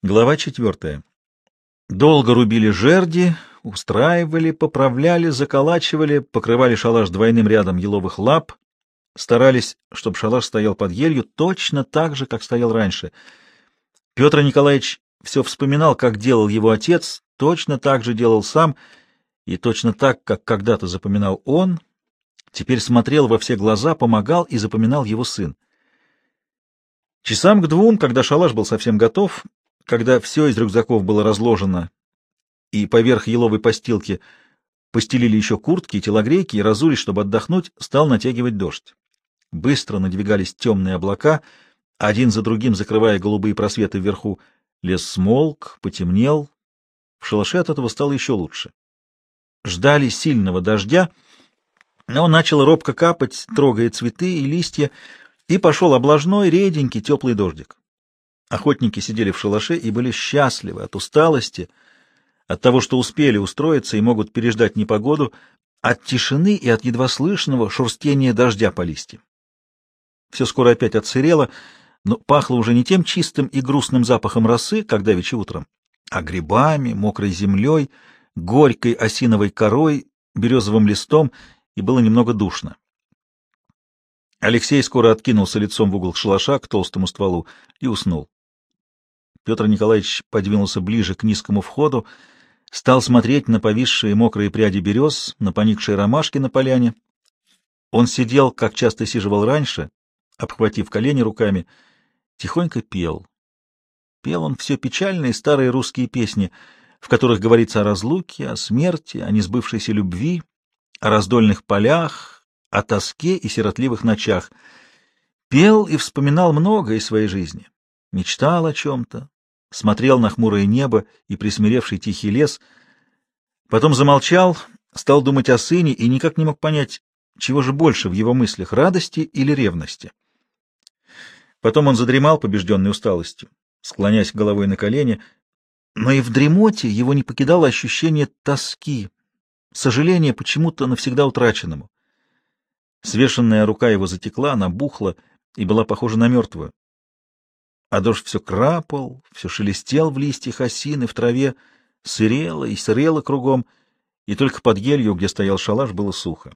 Глава четвертая. Долго рубили жерди, устраивали, поправляли, заколачивали, покрывали шалаш двойным рядом еловых лап, старались, чтобы шалаш стоял под елью точно так же, как стоял раньше. Петр Николаевич все вспоминал, как делал его отец, точно так же делал сам, и точно так, как когда-то запоминал он, теперь смотрел во все глаза, помогал и запоминал его сын. Часам к двум, когда шалаш был совсем готов, когда все из рюкзаков было разложено, и поверх еловой постилки постелили еще куртки и телогрейки, и разулись, чтобы отдохнуть, стал натягивать дождь. Быстро надвигались темные облака, один за другим закрывая голубые просветы вверху. Лес смолк, потемнел. В шалаше от этого стало еще лучше. Ждали сильного дождя, но он начал робко капать, трогая цветы и листья, и пошел облажной, реденький, теплый дождик. Охотники сидели в шалаше и были счастливы от усталости, от того, что успели устроиться и могут переждать непогоду, от тишины и от едва слышного шурстения дождя по листьям. Все скоро опять отсырело, но пахло уже не тем чистым и грустным запахом росы, как давеча утром, а грибами, мокрой землей, горькой осиновой корой, березовым листом, и было немного душно. Алексей скоро откинулся лицом в угол шалаша к толстому стволу и уснул. Петр Николаевич подвинулся ближе к низкому входу, стал смотреть на повисшие мокрые пряди берез, на поникшие ромашки на поляне. Он сидел, как часто сиживал раньше, обхватив колени руками, тихонько пел. Пел он все печальные старые русские песни, в которых говорится о разлуке, о смерти, о несбывшейся любви, о раздольных полях, о тоске и сиротливых ночах. Пел и вспоминал многое из своей жизни. Мечтал о чем-то, смотрел на хмурое небо и присмиревший тихий лес, потом замолчал, стал думать о сыне и никак не мог понять, чего же больше в его мыслях — радости или ревности. Потом он задремал, побежденный усталостью, склоняясь головой на колени, но и в дремоте его не покидало ощущение тоски, сожаления почему-то навсегда утраченному. Свешенная рука его затекла, набухла и была похожа на мертвую а дождь все крапал, все шелестел в листьях осины, в траве, сырело и сырело кругом, и только под елью, где стоял шалаш, было сухо.